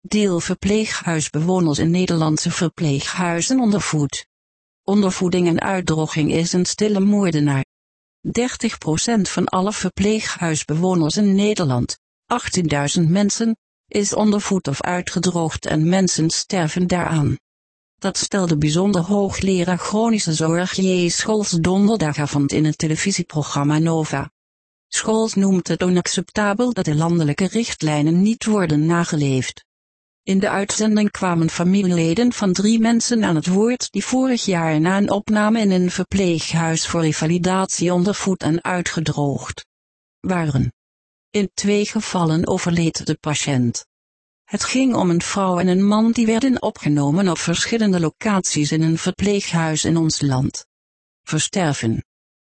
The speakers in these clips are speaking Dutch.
Deel verpleeghuisbewoners in Nederlandse verpleeghuizen ondervoed. Ondervoeding en uitdroging is een stille moordenaar. 30% van alle verpleeghuisbewoners in Nederland, 18.000 mensen, is ondervoed of uitgedroogd en mensen sterven daaraan. Dat stelde bijzonder hoogleraar chronische zorg J. Scholz donderdagavond in het televisieprogramma Nova. Scholz noemt het onacceptabel dat de landelijke richtlijnen niet worden nageleefd. In de uitzending kwamen familieleden van drie mensen aan het woord die vorig jaar na een opname in een verpleeghuis voor revalidatie ondervoed en uitgedroogd waren. In twee gevallen overleed de patiënt. Het ging om een vrouw en een man die werden opgenomen op verschillende locaties in een verpleeghuis in ons land. Versterven.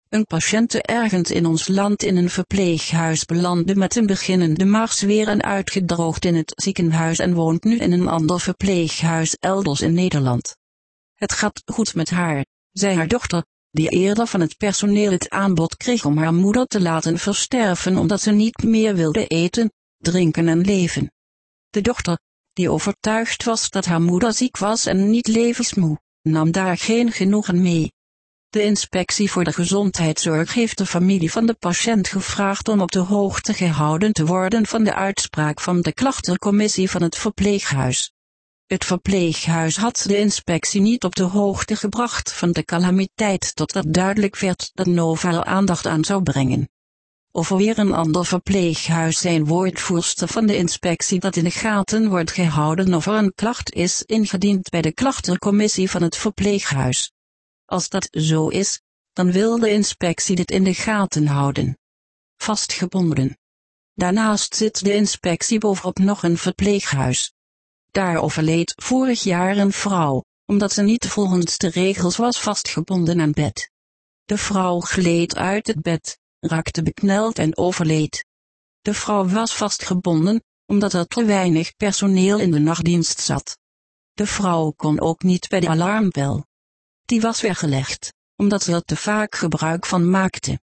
Een patiënte ergens in ons land in een verpleeghuis belandde met een beginnende maagsfeer en uitgedroogd in het ziekenhuis en woont nu in een ander verpleeghuis elders in Nederland. Het gaat goed met haar, zei haar dochter, die eerder van het personeel het aanbod kreeg om haar moeder te laten versterven omdat ze niet meer wilde eten, drinken en leven. De dochter, die overtuigd was dat haar moeder ziek was en niet levensmoe, nam daar geen genoegen mee. De inspectie voor de gezondheidszorg heeft de familie van de patiënt gevraagd om op de hoogte gehouden te worden van de uitspraak van de klachtencommissie van het verpleeghuis. Het verpleeghuis had de inspectie niet op de hoogte gebracht van de calamiteit totdat duidelijk werd dat Nova er aandacht aan zou brengen. Of weer een ander verpleeghuis zijn woordvoerster van de inspectie dat in de gaten wordt gehouden of er een klacht is ingediend bij de klachtencommissie van het verpleeghuis. Als dat zo is, dan wil de inspectie dit in de gaten houden. Vastgebonden. Daarnaast zit de inspectie bovenop nog een verpleeghuis. Daar overleed vorig jaar een vrouw, omdat ze niet volgens de regels was vastgebonden aan bed. De vrouw gleed uit het bed, raakte bekneld en overleed. De vrouw was vastgebonden, omdat er te weinig personeel in de nachtdienst zat. De vrouw kon ook niet bij de alarmbel. Die was weggelegd, omdat ze er te vaak gebruik van maakte.